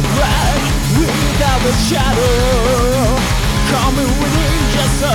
black without a shadow. Coming within just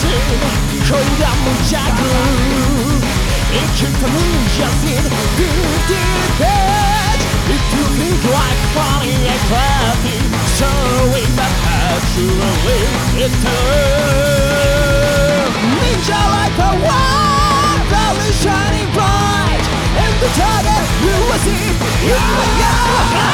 Like play the scene 恋が無邪気生きた忍者 in 50 page It took me like funny and crafty Showing that actually it's true Ninja like a one Very shining bright And the target you will see In the yellow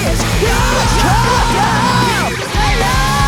You call me to stay.